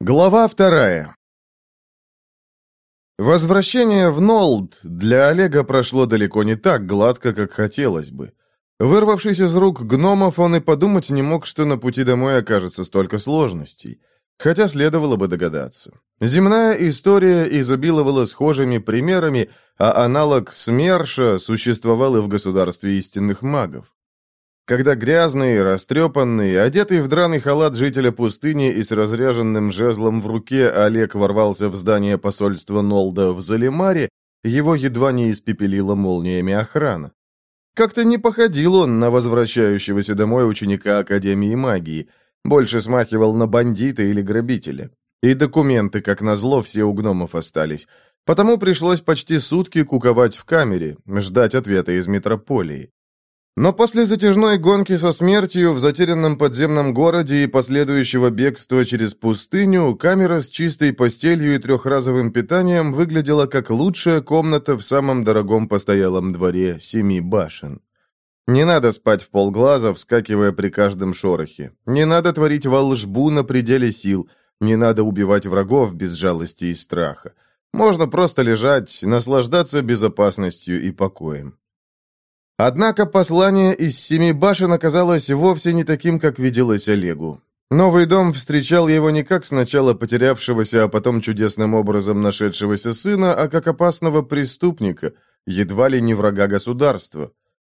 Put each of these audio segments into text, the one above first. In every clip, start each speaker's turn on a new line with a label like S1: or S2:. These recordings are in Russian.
S1: Глава вторая. Возвращение в Нолд для Олега прошло далеко не так гладко, как хотелось бы. Вырвавшись из рук гномов, он и подумать не мог, что на пути домой окажется столько сложностей. Хотя следовало бы догадаться. Земная история изобиловала схожими примерами, а аналог СМЕРШа существовал и в государстве истинных магов. Когда грязный, растрепанный, одетый в драный халат жителя пустыни и с разряженным жезлом в руке Олег ворвался в здание посольства Нолда в Залимаре, его едва не испепелила молниями охрана. Как-то не походил он на возвращающегося домой ученика Академии магии, больше смахивал на бандита или грабителя. И документы, как назло, все у гномов остались. Потому пришлось почти сутки куковать в камере, ждать ответа из метрополии. Но после затяжной гонки со смертью в затерянном подземном городе и последующего бегства через пустыню, камера с чистой постелью и трехразовым питанием выглядела как лучшая комната в самом дорогом постоялом дворе Семи Башен. Не надо спать в полглаза, вскакивая при каждом шорохе. Не надо творить волжбу на пределе сил. Не надо убивать врагов без жалости и страха. Можно просто лежать, наслаждаться безопасностью и покоем. Однако послание из семи башен оказалось вовсе не таким, как виделось Олегу. Новый дом встречал его не как сначала потерявшегося, а потом чудесным образом нашедшегося сына, а как опасного преступника, едва ли не врага государства.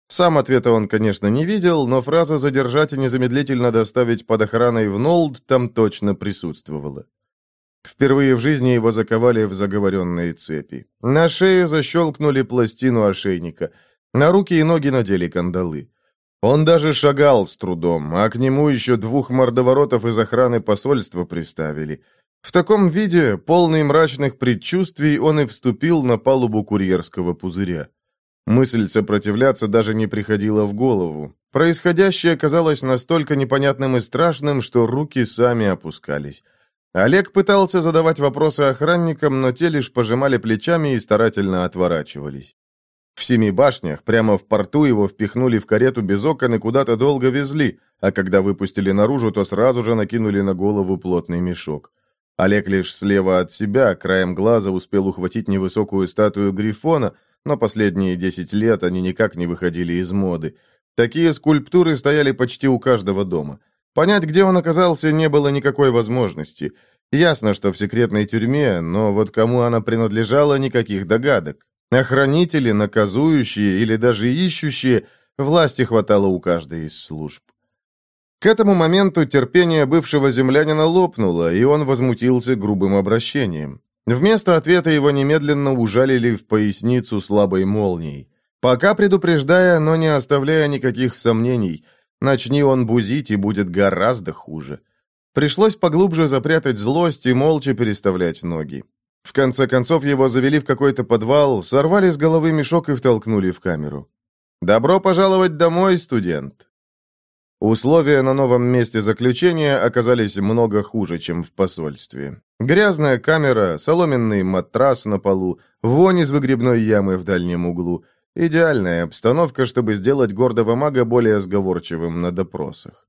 S1: Сам ответа он, конечно, не видел, но фраза «задержать и незамедлительно доставить под охраной в Нолд» там точно присутствовала. Впервые в жизни его заковали в заговоренные цепи. На шее защелкнули пластину ошейника – на руки и ноги надели кандалы. Он даже шагал с трудом, а к нему еще двух мордоворотов из охраны посольства приставили. В таком виде, полный мрачных предчувствий, он и вступил на палубу курьерского пузыря. Мысль сопротивляться даже не приходила в голову. Происходящее казалось настолько непонятным и страшным, что руки сами опускались. Олег пытался задавать вопросы охранникам, но те лишь пожимали плечами и старательно отворачивались. В семи башнях, прямо в порту, его впихнули в карету без окон и куда-то долго везли, а когда выпустили наружу, то сразу же накинули на голову плотный мешок. Олег лишь слева от себя, краем глаза, успел ухватить невысокую статую Грифона, но последние десять лет они никак не выходили из моды. Такие скульптуры стояли почти у каждого дома. Понять, где он оказался, не было никакой возможности. Ясно, что в секретной тюрьме, но вот кому она принадлежала, никаких догадок. Охранители, наказующие или даже ищущие, власти хватало у каждой из служб. К этому моменту терпение бывшего землянина лопнуло, и он возмутился грубым обращением. Вместо ответа его немедленно ужалили в поясницу слабой молнией. Пока предупреждая, но не оставляя никаких сомнений. Начни он бузить, и будет гораздо хуже. Пришлось поглубже запрятать злость и молча переставлять ноги. В конце концов его завели в какой-то подвал, сорвали с головы мешок и втолкнули в камеру. «Добро пожаловать домой, студент!» Условия на новом месте заключения оказались много хуже, чем в посольстве. Грязная камера, соломенный матрас на полу, вонь из выгребной ямы в дальнем углу. Идеальная обстановка, чтобы сделать гордого мага более сговорчивым на допросах.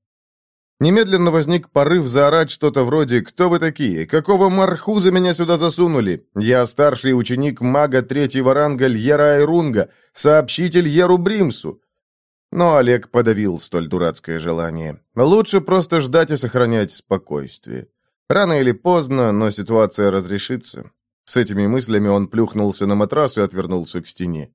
S1: Немедленно возник порыв заорать что-то вроде «Кто вы такие? Какого мархуза меня сюда засунули? Я старший ученик мага третьего ранга Льера Айрунга, сообщитель Еру Бримсу». Но Олег подавил столь дурацкое желание. Лучше просто ждать и сохранять спокойствие. Рано или поздно, но ситуация разрешится. С этими мыслями он плюхнулся на матрас и отвернулся к стене.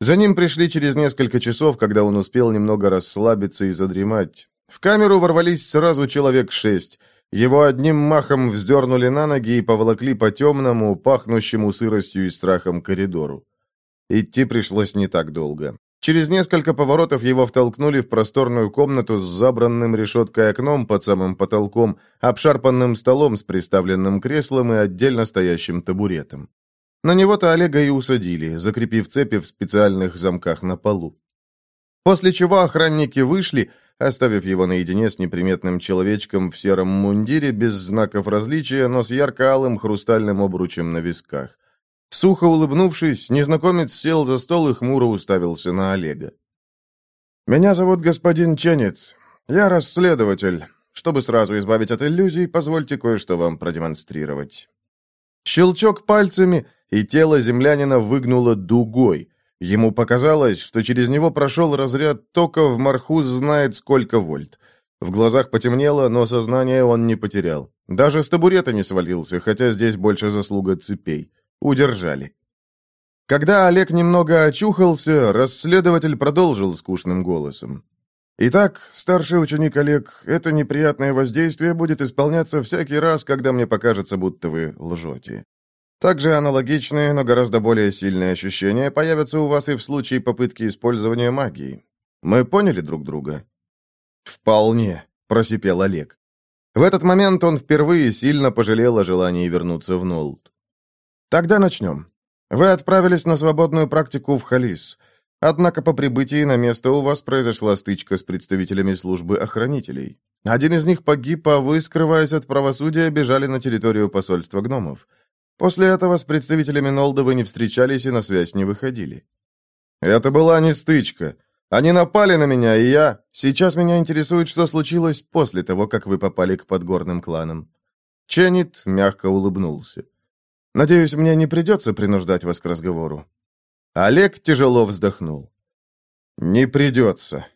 S1: За ним пришли через несколько часов, когда он успел немного расслабиться и задремать. В камеру ворвались сразу человек шесть. Его одним махом вздернули на ноги и поволокли по темному, пахнущему сыростью и страхом коридору. Идти пришлось не так долго. Через несколько поворотов его втолкнули в просторную комнату с забранным решеткой окном под самым потолком, обшарпанным столом с приставленным креслом и отдельно стоящим табуретом. На него-то Олега и усадили, закрепив цепи в специальных замках на полу. После чего охранники вышли, оставив его наедине с неприметным человечком в сером мундире без знаков различия, но с ярко-алым хрустальным обручем на висках. Сухо улыбнувшись, незнакомец сел за стол и хмуро уставился на Олега. «Меня зовут господин Ченец. Я расследователь. Чтобы сразу избавить от иллюзий, позвольте кое-что вам продемонстрировать». Щелчок пальцами, и тело землянина выгнуло дугой. Ему показалось, что через него прошел разряд тока в Мархуз знает сколько вольт. В глазах потемнело, но сознание он не потерял. Даже с табурета не свалился, хотя здесь больше заслуга цепей. Удержали. Когда Олег немного очухался, расследователь продолжил скучным голосом. «Итак, старший ученик Олег, это неприятное воздействие будет исполняться всякий раз, когда мне покажется, будто вы лжете. Также аналогичные, но гораздо более сильные ощущения появятся у вас и в случае попытки использования магии. Мы поняли друг друга?» «Вполне», — просипел Олег. В этот момент он впервые сильно пожалел о желании вернуться в Нолд. «Тогда начнем. Вы отправились на свободную практику в Халис. Однако по прибытии на место у вас произошла стычка с представителями службы охранителей. Один из них погиб, а вы, скрываясь от правосудия, бежали на территорию посольства гномов. После этого с представителями Нолда вы не встречались и на связь не выходили. Это была не стычка. Они напали на меня, и я... Сейчас меня интересует, что случилось после того, как вы попали к подгорным кланам. Ченнит мягко улыбнулся. Надеюсь, мне не придется принуждать вас к разговору. Олег тяжело вздохнул. «Не придется».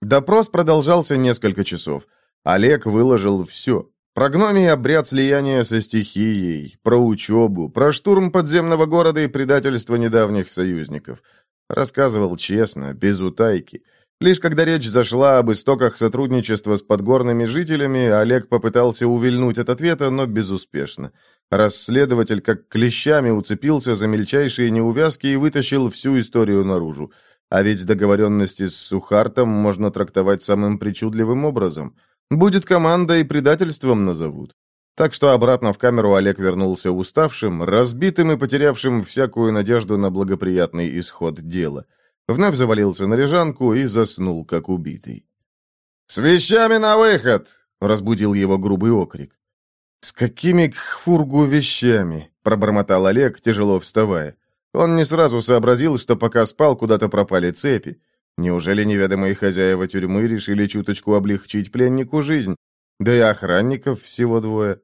S1: Допрос продолжался несколько часов. Олег выложил все. Про гномий обряд слияния со стихией, про учебу, про штурм подземного города и предательство недавних союзников. Рассказывал честно, без утайки. Лишь когда речь зашла об истоках сотрудничества с подгорными жителями, Олег попытался увильнуть от ответа, но безуспешно. Расследователь как клещами уцепился за мельчайшие неувязки и вытащил всю историю наружу. А ведь договоренности с Сухартом можно трактовать самым причудливым образом. Будет команда и предательством назовут. Так что обратно в камеру Олег вернулся уставшим, разбитым и потерявшим всякую надежду на благоприятный исход дела. Вновь завалился на лежанку и заснул, как убитый. «С вещами на выход!» — разбудил его грубый окрик. «С какими к фургу вещами?» — пробормотал Олег, тяжело вставая. Он не сразу сообразил, что пока спал, куда-то пропали цепи. Неужели неведомые хозяева тюрьмы решили чуточку облегчить пленнику жизнь? Да и охранников всего двое.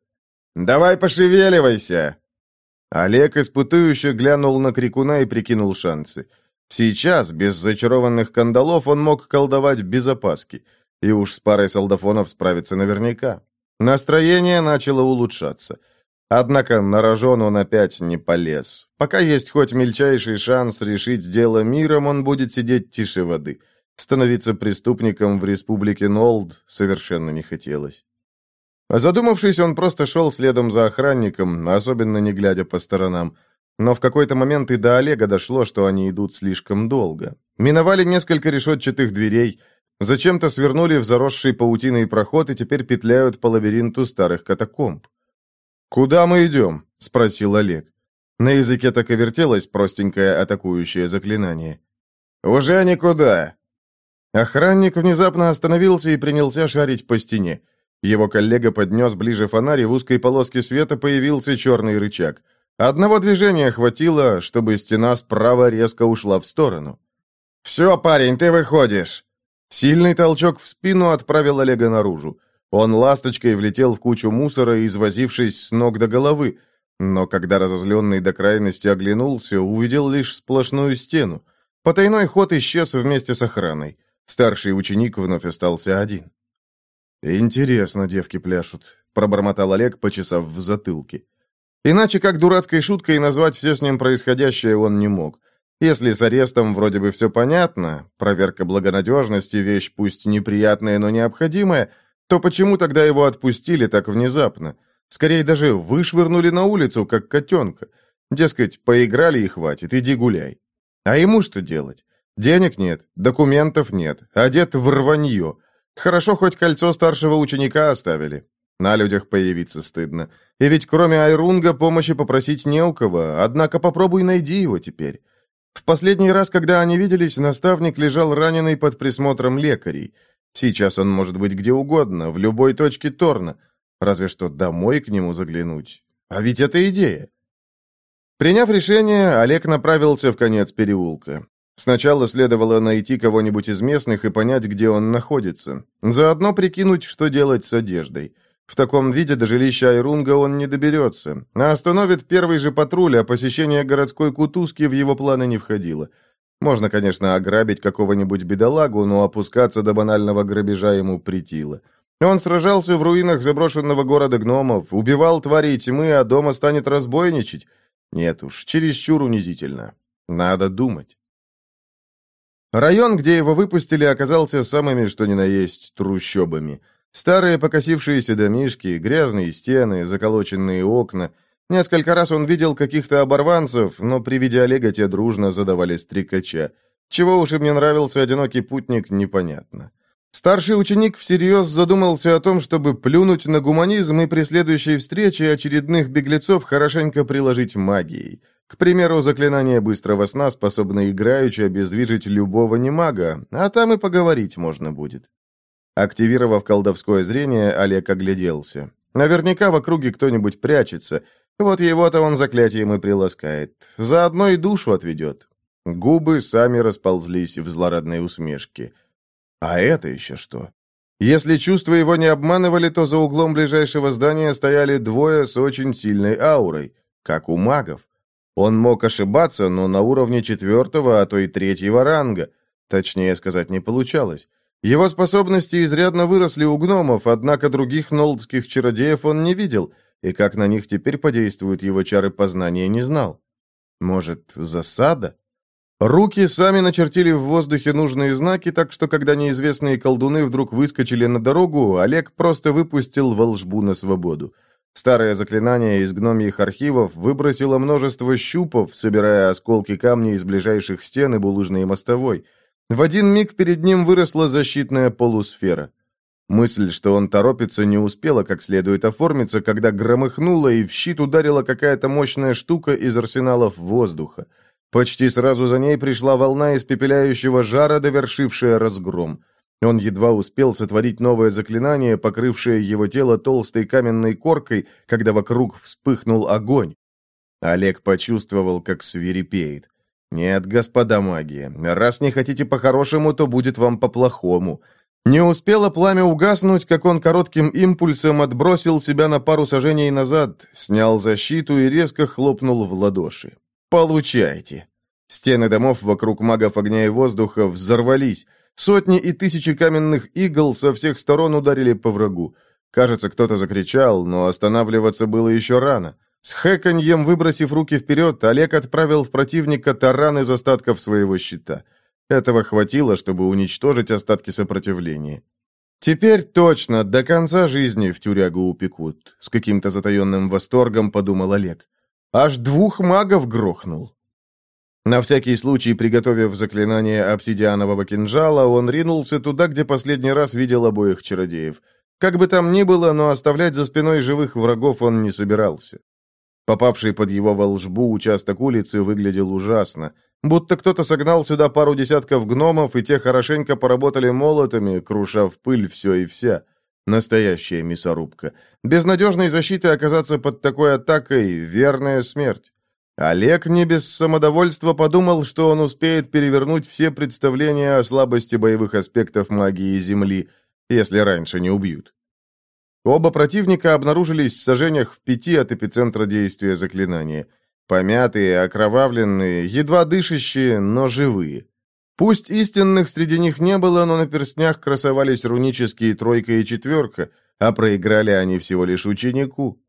S1: «Давай пошевеливайся!» Олег испытующе глянул на крикуна и прикинул шансы. Сейчас, без зачарованных кандалов, он мог колдовать без опаски. И уж с парой солдафонов справиться наверняка. Настроение начало улучшаться. Однако на рожон он опять не полез. Пока есть хоть мельчайший шанс решить дело миром, он будет сидеть тише воды. Становиться преступником в республике Нолд совершенно не хотелось. Задумавшись, он просто шел следом за охранником, особенно не глядя по сторонам. Но в какой-то момент и до Олега дошло, что они идут слишком долго. Миновали несколько решетчатых дверей, Зачем-то свернули в заросший паутиной проход и теперь петляют по лабиринту старых катакомб. «Куда мы идем?» — спросил Олег. На языке так и вертелось простенькое атакующее заклинание. «Уже никуда!» Охранник внезапно остановился и принялся шарить по стене. Его коллега поднес ближе фонарь, и в узкой полоске света появился черный рычаг. Одного движения хватило, чтобы стена справа резко ушла в сторону. «Все, парень, ты выходишь!» Сильный толчок в спину отправил Олега наружу. Он ласточкой влетел в кучу мусора, извозившись с ног до головы, но когда разозленный до крайности оглянулся, увидел лишь сплошную стену. Потайной ход исчез вместе с охраной. Старший ученик вновь остался один. «Интересно, девки пляшут», — пробормотал Олег, почесав в затылке. Иначе как дурацкой шуткой назвать все с ним происходящее он не мог. Если с арестом вроде бы все понятно, проверка благонадежности – вещь пусть неприятная, но необходимая, то почему тогда его отпустили так внезапно? Скорее даже вышвырнули на улицу, как котенка. Дескать, поиграли и хватит, иди гуляй. А ему что делать? Денег нет, документов нет, одет в рванье. Хорошо, хоть кольцо старшего ученика оставили. На людях появиться стыдно. И ведь кроме Айрунга помощи попросить не у кого, однако попробуй найди его теперь. В последний раз, когда они виделись, наставник лежал раненый под присмотром лекарей. Сейчас он может быть где угодно, в любой точке Торна. Разве что домой к нему заглянуть. А ведь это идея. Приняв решение, Олег направился в конец переулка. Сначала следовало найти кого-нибудь из местных и понять, где он находится. Заодно прикинуть, что делать с одеждой. В таком виде до жилища Айрунга он не доберется. А остановит первый же патруль, а посещение городской кутузки в его планы не входило. Можно, конечно, ограбить какого-нибудь бедолагу, но опускаться до банального грабежа ему притило. Он сражался в руинах заброшенного города гномов, убивал тварей тьмы, а дома станет разбойничать. Нет уж, чересчур унизительно. Надо думать. Район, где его выпустили, оказался самыми что ни на есть трущобами. Старые покосившиеся домишки, грязные стены, заколоченные окна. Несколько раз он видел каких-то оборванцев, но при виде Олега те дружно задавали стрекача. Чего уж им не нравился одинокий путник, непонятно. Старший ученик всерьез задумался о том, чтобы плюнуть на гуманизм и при следующей встрече очередных беглецов хорошенько приложить магией. К примеру, заклинание быстрого сна способно играючи обездвижить любого немага, а там и поговорить можно будет. Активировав колдовское зрение, Олег огляделся. Наверняка в округе кто-нибудь прячется. Вот его-то он заклятием и приласкает. Заодно и душу отведет. Губы сами расползлись в злорадной усмешке. А это еще что? Если чувства его не обманывали, то за углом ближайшего здания стояли двое с очень сильной аурой, как у магов. Он мог ошибаться, но на уровне четвертого, а то и третьего ранга. Точнее сказать не получалось. Его способности изрядно выросли у гномов, однако других нолдских чародеев он не видел, и как на них теперь подействуют его чары познания, не знал. Может, засада? Руки сами начертили в воздухе нужные знаки, так что, когда неизвестные колдуны вдруг выскочили на дорогу, Олег просто выпустил волжбу на свободу. Старое заклинание из гномьих архивов выбросило множество щупов, собирая осколки камня из ближайших стен и булыжной мостовой. В один миг перед ним выросла защитная полусфера. Мысль, что он торопится, не успела как следует оформиться, когда громыхнула и в щит ударила какая-то мощная штука из арсеналов воздуха. Почти сразу за ней пришла волна испепеляющего жара, довершившая разгром. Он едва успел сотворить новое заклинание, покрывшее его тело толстой каменной коркой, когда вокруг вспыхнул огонь. Олег почувствовал, как свирепеет. «Нет, господа маги, раз не хотите по-хорошему, то будет вам по-плохому». Не успело пламя угаснуть, как он коротким импульсом отбросил себя на пару сажений назад, снял защиту и резко хлопнул в ладоши. «Получайте!» Стены домов вокруг магов огня и воздуха взорвались, Сотни и тысячи каменных игл со всех сторон ударили по врагу. Кажется, кто-то закричал, но останавливаться было еще рано. С хэканьем выбросив руки вперед, Олег отправил в противника таран из остатков своего щита. Этого хватило, чтобы уничтожить остатки сопротивления. «Теперь точно, до конца жизни в тюрягу упекут», — с каким-то затаенным восторгом подумал Олег. «Аж двух магов грохнул». На всякий случай, приготовив заклинание обсидианового кинжала, он ринулся туда, где последний раз видел обоих чародеев. Как бы там ни было, но оставлять за спиной живых врагов он не собирался. Попавший под его волжбу участок улицы выглядел ужасно. Будто кто-то согнал сюда пару десятков гномов, и те хорошенько поработали молотами, круша в пыль все и вся. Настоящая мясорубка. Без надежной защиты оказаться под такой атакой — верная смерть. Олег не без самодовольства подумал, что он успеет перевернуть все представления о слабости боевых аспектов магии Земли, если раньше не убьют. Оба противника обнаружились в сажениях в пяти от эпицентра действия заклинания. Помятые, окровавленные, едва дышащие, но живые. Пусть истинных среди них не было, но на перстнях красовались рунические тройка и четверка, а проиграли они всего лишь ученику.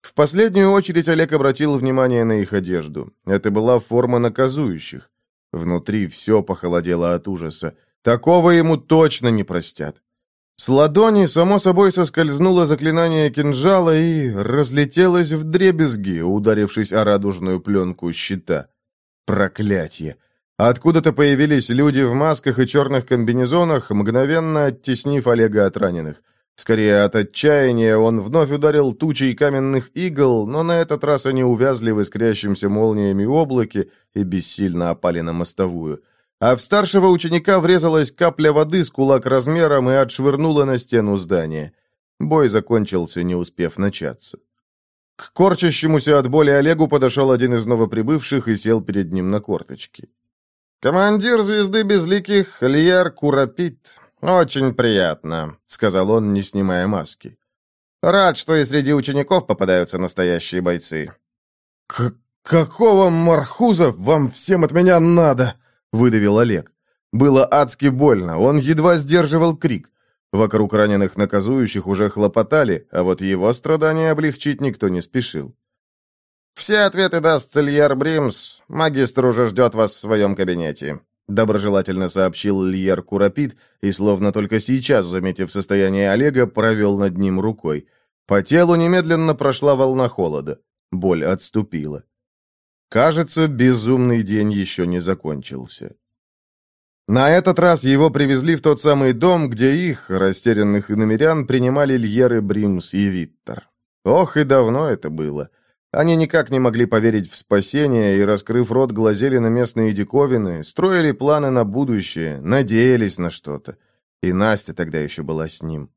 S1: В последнюю очередь Олег обратил внимание на их одежду. Это была форма наказующих. Внутри все похолодело от ужаса. Такого ему точно не простят. С ладони, само собой, соскользнуло заклинание кинжала и разлетелось в дребезги, ударившись о радужную пленку щита. Проклятье! Откуда-то появились люди в масках и черных комбинезонах, мгновенно оттеснив Олега от раненых. Скорее от отчаяния он вновь ударил тучей каменных игл, но на этот раз они увязли в искрящемся молниями облаке и бессильно опали на мостовую. А в старшего ученика врезалась капля воды с кулак размером и отшвырнула на стену здания. Бой закончился, не успев начаться. К корчащемуся от боли Олегу подошел один из новоприбывших и сел перед ним на корточки. «Командир звезды безликих Льер Курапит. Очень приятно», — сказал он, не снимая маски. «Рад, что и среди учеников попадаются настоящие бойцы».
S2: К «Какого мархуза вам всем от меня надо?» — выдавил Олег. Было адски больно, он едва сдерживал крик. Вокруг раненых наказующих уже хлопотали, а вот его страдания облегчить никто не спешил.
S1: «Все ответы даст Льер Бримс. Магистр уже ждет вас в своем кабинете», — доброжелательно сообщил Льер Курапит, и, словно только сейчас, заметив состояние Олега, провел над ним рукой. По телу немедленно прошла волна холода. Боль отступила. Кажется, безумный день еще не закончился. На этот раз его привезли в тот самый дом, где их, растерянных иномерян, принимали Льеры Бримс и Виттер. Ох, и давно это было. Они никак не могли поверить в спасение и, раскрыв рот, глазели на местные диковины, строили планы на будущее, надеялись на что-то. И Настя тогда еще была с ним.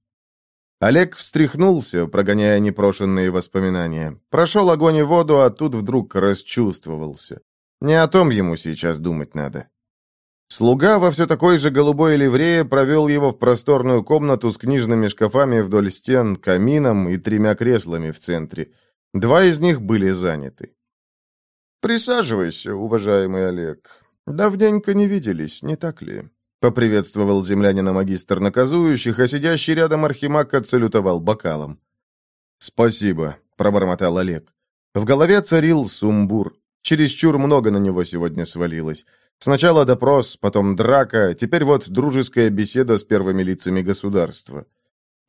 S1: Олег встряхнулся, прогоняя непрошенные воспоминания. Прошел огонь и воду, а тут вдруг расчувствовался. Не о том ему сейчас думать надо. Слуга во все такой же голубой ливрее провел его в просторную комнату с книжными шкафами вдоль стен, камином и тремя креслами в центре. Два из них были заняты. «Присаживайся, уважаемый Олег. Давненько не виделись, не так ли?» Поприветствовал землянина магистр наказующих, а сидящий рядом архимаг отсалютовал бокалом. «Спасибо», — пробормотал Олег. В голове царил сумбур. Чересчур много на него сегодня свалилось. Сначала допрос, потом драка, теперь вот дружеская беседа с первыми лицами государства.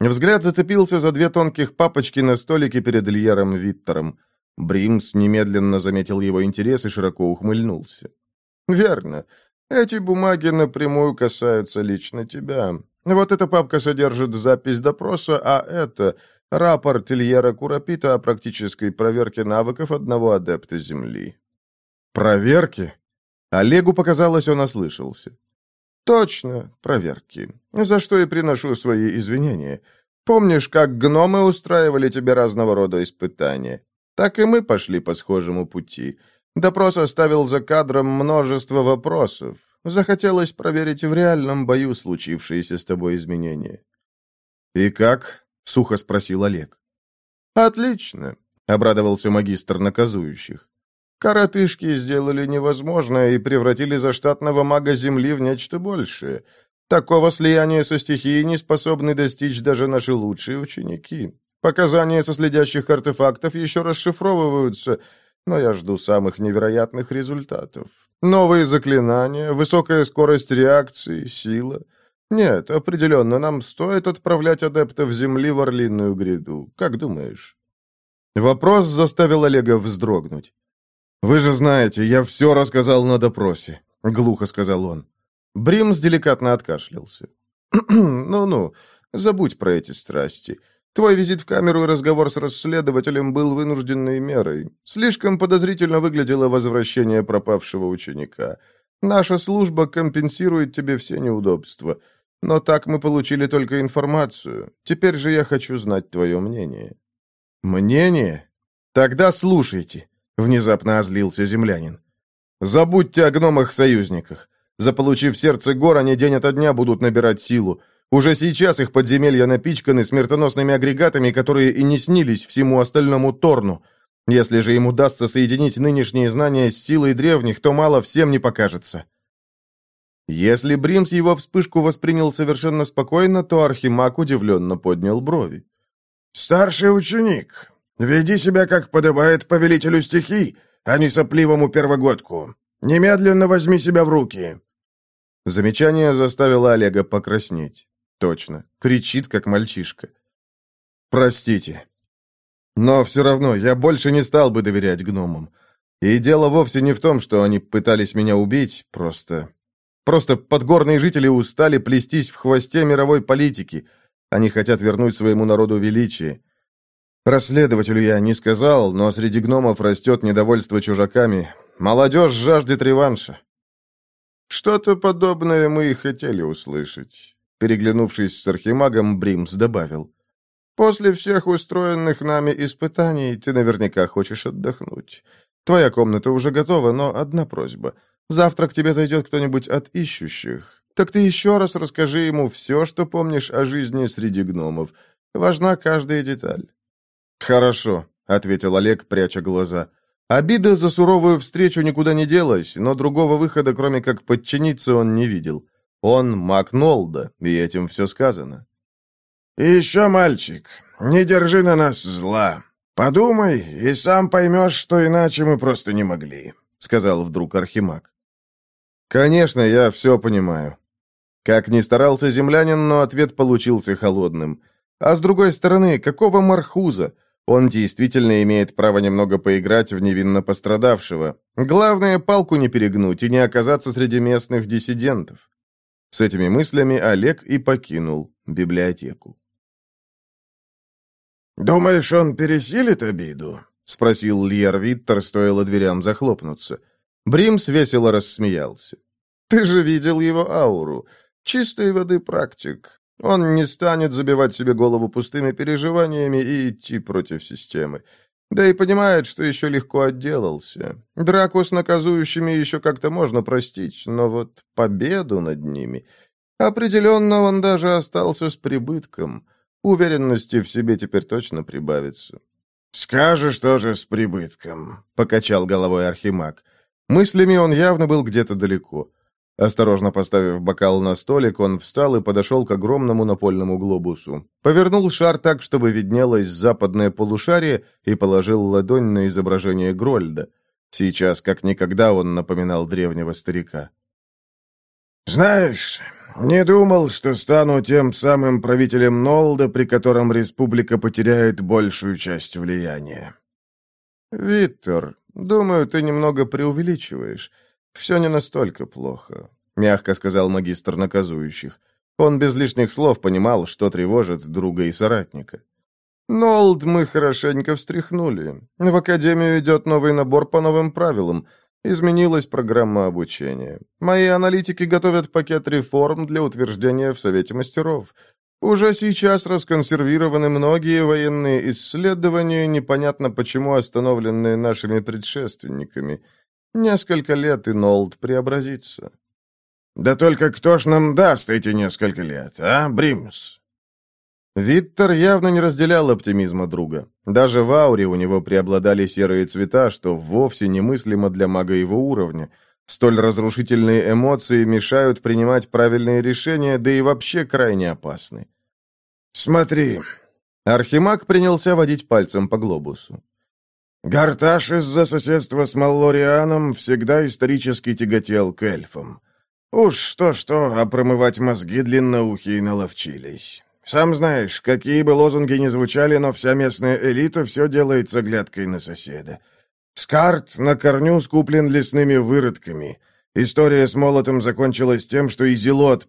S1: Взгляд зацепился за две тонких папочки на столике перед Ильяром Виттером. Бримс немедленно заметил его интерес и широко ухмыльнулся. «Верно. Эти бумаги напрямую касаются лично тебя. Вот эта папка содержит запись допроса, а это — рапорт Ильера Курапита о практической проверке навыков одного адепта Земли».
S2: «Проверки?» Олегу показалось, он ослышался.
S1: «Точно, проверки. За что и приношу свои извинения. Помнишь, как гномы устраивали тебе разного рода испытания? Так и мы пошли по схожему пути». Допрос оставил за кадром множество вопросов. Захотелось проверить в реальном бою случившиеся с тобой изменения.
S2: «И как?» — сухо спросил Олег.
S1: «Отлично», — обрадовался магистр наказующих. «Коротышки сделали невозможное и превратили заштатного мага Земли в нечто большее. Такого слияния со стихией не способны достичь даже наши лучшие ученики. Показания со следящих артефактов еще расшифровываются, но я жду самых невероятных результатов. Новые заклинания, высокая скорость реакции, сила. Нет, определенно, нам стоит отправлять адептов Земли в Орлиную гряду. Как думаешь?»
S2: Вопрос заставил Олега вздрогнуть. «Вы же знаете, я все рассказал на допросе», — глухо сказал он.
S1: Бримс деликатно откашлялся. «Ну-ну, забудь про эти страсти. Твой визит в камеру и разговор с расследователем был вынужденной мерой. Слишком подозрительно выглядело возвращение пропавшего ученика. Наша служба компенсирует тебе все неудобства. Но так мы получили только информацию. Теперь же я хочу знать твое мнение».
S2: «Мнение? Тогда слушайте», — внезапно озлился землянин. «Забудьте о гномах-союзниках. Заполучив сердце гор, они день ото дня будут набирать силу. Уже сейчас их подземелья напичканы смертоносными агрегатами, которые и не снились всему остальному Торну. Если же им удастся соединить нынешние знания с силой древних, то мало всем не покажется. Если Бримс его вспышку воспринял совершенно спокойно, то Архимаг удивленно поднял брови.
S3: «Старший ученик, веди себя, как подобает повелителю стихий, а не сопливому первогодку. Немедленно возьми себя в руки».
S2: Замечание заставило Олега покраснеть. Точно. Кричит, как мальчишка. Простите. Но все равно я больше не стал бы доверять гномам. И дело вовсе не в том, что они пытались меня убить, просто... Просто подгорные жители устали плестись в хвосте мировой политики. Они хотят вернуть своему народу величие. Расследователю я не сказал, но среди гномов растет недовольство чужаками. Молодежь жаждет реванша.
S1: Что-то подобное мы и хотели услышать. Переглянувшись с архимагом, Бримс добавил. «После всех устроенных нами испытаний ты наверняка хочешь отдохнуть. Твоя комната уже готова, но одна просьба. Завтра к тебе зайдет кто-нибудь от ищущих. Так ты еще раз расскажи ему все, что помнишь о жизни среди гномов. Важна каждая деталь». «Хорошо», — ответил Олег, пряча глаза. Обида за суровую встречу никуда не делась, но другого выхода, кроме как подчиниться, он не видел. Он маг Нолда, и этим все сказано.
S3: «И еще, мальчик, не держи на нас зла. Подумай, и сам поймешь, что иначе мы просто не могли», — сказал вдруг Архимаг.
S1: «Конечно, я все понимаю». Как ни старался землянин, но ответ получился холодным. А с другой стороны, какого мархуза? Он действительно имеет право немного поиграть в невинно пострадавшего. Главное, палку не перегнуть и не оказаться среди местных диссидентов. С этими мыслями Олег и покинул библиотеку.
S3: «Думаешь, он пересилит обиду?»
S1: — спросил Льер Виттер, стоило дверям захлопнуться. Бримс весело рассмеялся. «Ты же видел его ауру. Чистой воды практик. Он не станет забивать себе голову пустыми переживаниями и идти против системы. Да и понимает, что еще легко отделался. Драку с наказующими еще как-то можно простить, но вот победу над ними... Определенно он даже остался с прибытком. Уверенности в себе теперь точно прибавится.
S3: «Скажешь тоже с прибытком», — покачал головой Архимаг.
S1: Мыслями он явно был где-то далеко. Осторожно поставив бокал на столик, он встал и подошел к огромному напольному глобусу. Повернул шар так, чтобы виднелось западное полушарие, и положил ладонь на изображение Грольда. Сейчас, как никогда, он напоминал древнего старика.
S3: «Знаешь, не думал, что стану тем самым правителем Нолда, при котором республика потеряет большую часть влияния».
S1: «Виктор, думаю, ты немного преувеличиваешь». «Все не настолько плохо», — мягко сказал магистр наказующих. Он без лишних слов понимал, что тревожит друга и соратника. «Нолд мы хорошенько встряхнули. В академию идет новый набор по новым правилам. Изменилась программа обучения. Мои аналитики готовят пакет реформ для утверждения в Совете мастеров. Уже сейчас расконсервированы многие военные исследования, непонятно почему остановленные нашими предшественниками. Несколько лет, и Нолд преобразится.
S3: Да только кто ж нам даст эти несколько лет, а, Бримс?
S1: Виттер явно не разделял оптимизма друга. Даже в ауре у него преобладали серые цвета, что вовсе немыслимо для мага его уровня. Столь разрушительные эмоции мешают принимать правильные решения, да и вообще крайне опасны.
S3: «Смотри».
S1: Архимаг принялся водить пальцем по глобусу.
S3: Гарташ из-за соседства с Маллорианом всегда исторически тяготел к эльфам. Уж что-что, а промывать мозги длинноухие наловчились. Сам знаешь, какие бы лозунги ни звучали, но вся местная элита все делает с оглядкой на соседа. Скарт на корню скуплен лесными выродками. История с молотом закончилась тем, что и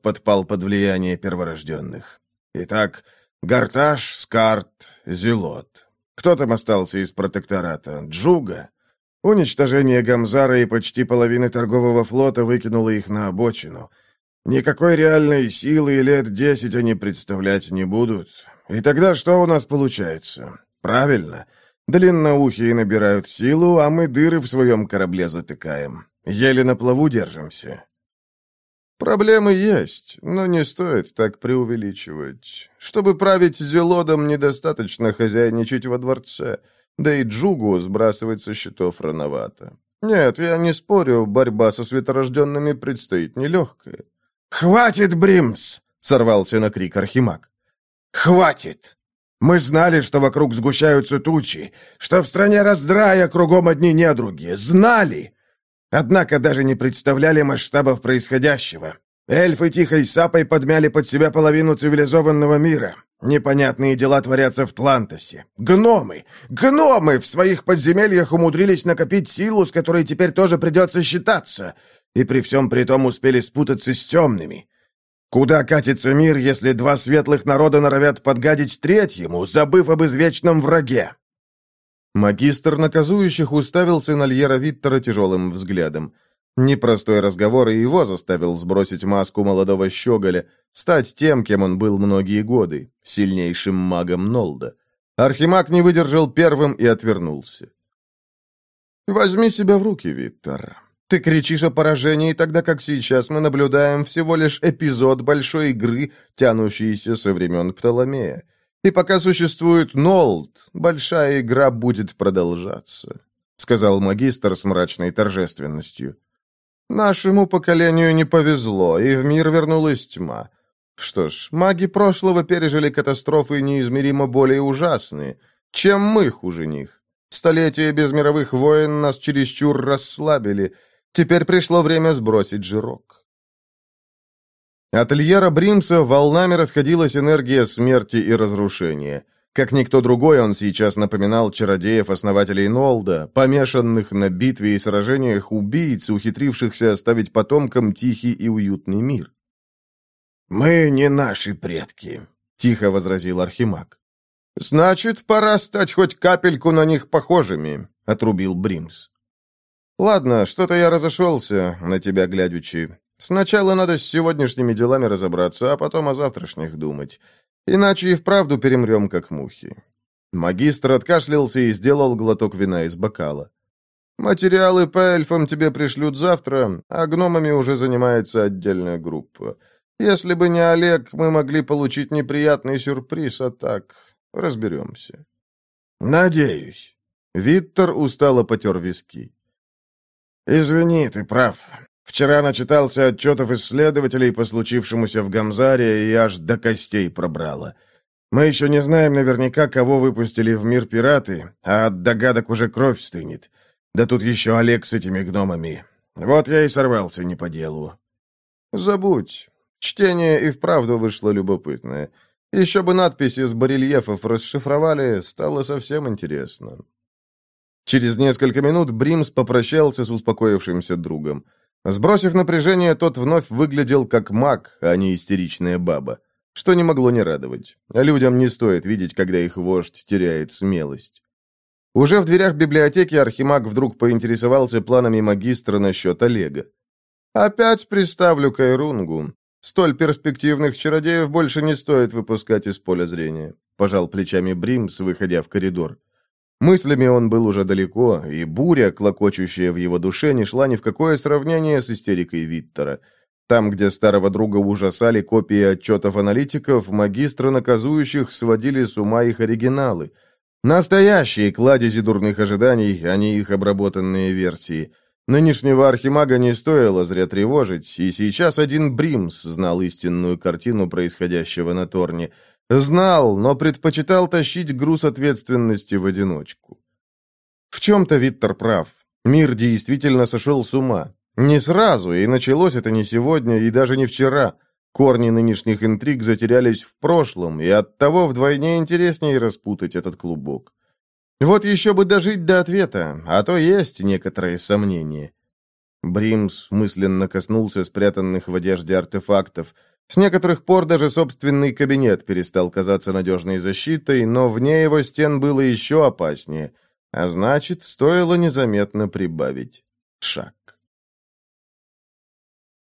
S3: подпал под влияние перворожденных. Итак, Гарташ, Скарт, Зелот. Кто там остался из протектората? Джуга? Уничтожение Гамзара и почти половины торгового флота выкинуло их на обочину. Никакой реальной силы лет десять они представлять не будут. И тогда что у нас получается? Правильно. Длинноухие набирают силу, а мы дыры в своем корабле затыкаем. Еле на плаву держимся.
S1: Проблемы есть, но не стоит так преувеличивать. Чтобы править Зелодом, недостаточно хозяйничать во дворце, да и Джугу сбрасывать со счетов рановато. Нет, я не спорю, борьба со светорожденными предстоит нелегкая.
S3: «Хватит, Бримс!» — сорвался на крик Архимаг. «Хватит! Мы знали, что вокруг сгущаются тучи, что в стране раздрая кругом одни недруги. Знали! Однако даже не представляли масштабов происходящего. Эльфы тихой сапой подмяли под себя половину цивилизованного мира. Непонятные дела творятся в Тлантосе. Гномы! Гномы в своих подземельях умудрились накопить силу, с которой теперь тоже придется считаться. И при всем при том успели спутаться с темными. Куда катится мир, если два светлых народа норовят подгадить третьему, забыв об извечном враге?
S1: Магистр наказующих уставился на Льера Виттера тяжелым взглядом. Непростой разговор и его заставил сбросить маску молодого щеголя, стать тем, кем он был многие годы, сильнейшим магом Нолда. Архимаг не выдержал первым и отвернулся. «Возьми себя в руки, Виттер. Ты кричишь о поражении, тогда как сейчас мы наблюдаем всего лишь эпизод большой игры, тянущейся со времен Птоломея. И пока существует Нолд, большая игра будет продолжаться», — сказал магистр с мрачной торжественностью. «Нашему поколению не повезло, и в мир вернулась тьма. Что ж, маги прошлого пережили катастрофы неизмеримо более ужасные, чем мы хуже них. Столетия без мировых войн нас чересчур расслабили, Теперь пришло время сбросить жирок. От Ильера Бримса волнами расходилась энергия смерти и разрушения. Как никто другой, он сейчас напоминал чародеев-основателей Нолда, помешанных на битве и сражениях убийц, ухитрившихся оставить потомкам тихий и уютный мир.
S3: «Мы не наши предки», — тихо возразил Архимаг.
S1: «Значит, пора стать хоть капельку на них похожими», — отрубил Бримс. «Ладно, что-то я разошелся, на тебя глядячи. Сначала надо с сегодняшними делами разобраться, а потом о завтрашних думать. Иначе и вправду перемрем, как мухи». Магистр откашлялся и сделал глоток вина из бокала. «Материалы по эльфам тебе пришлют завтра, а гномами уже занимается отдельная группа. Если бы не Олег, мы могли получить неприятный сюрприз, а так разберемся».
S3: «Надеюсь».
S1: Виттер устало потер виски.
S3: «Извини, ты прав. Вчера начитался отчетов исследователей по случившемуся в Гамзаре и аж до костей пробрало. Мы еще не знаем наверняка, кого выпустили в мир пираты, а от догадок уже кровь стынет. Да тут еще Олег с этими гномами. Вот я и сорвался не по делу».
S1: «Забудь. Чтение и вправду вышло любопытное. Еще бы надписи с барельефов расшифровали, стало совсем интересно. Через несколько минут Бримс попрощался с успокоившимся другом. Сбросив напряжение, тот вновь выглядел как маг, а не истеричная баба. Что не могло не радовать. Людям не стоит видеть, когда их вождь теряет смелость. Уже в дверях библиотеки Архимаг вдруг поинтересовался планами магистра насчет Олега. «Опять приставлю Кайрунгу. Столь перспективных чародеев больше не стоит выпускать из поля зрения», пожал плечами Бримс, выходя в коридор. Мыслями он был уже далеко, и буря, клокочущая в его душе, не шла ни в какое сравнение с истерикой Виттера. Там, где старого друга ужасали копии отчетов аналитиков, магистры наказующих сводили с ума их оригиналы. Настоящие кладези дурных ожиданий, а не их обработанные версии. Нынешнего архимага не стоило зря тревожить, и сейчас один Бримс знал истинную картину происходящего на Торне – Знал, но предпочитал тащить груз ответственности в одиночку. В чем-то Виттер прав. Мир действительно сошел с ума. Не сразу, и началось это не сегодня, и даже не вчера. Корни нынешних интриг затерялись в прошлом, и оттого вдвойне интереснее распутать этот клубок. Вот еще бы дожить до ответа, а то есть некоторые сомнения. Бримс мысленно коснулся спрятанных в одежде артефактов – с некоторых пор даже собственный кабинет перестал казаться надежной защитой, но вне его стен было еще опаснее, а значит, стоило незаметно прибавить шаг.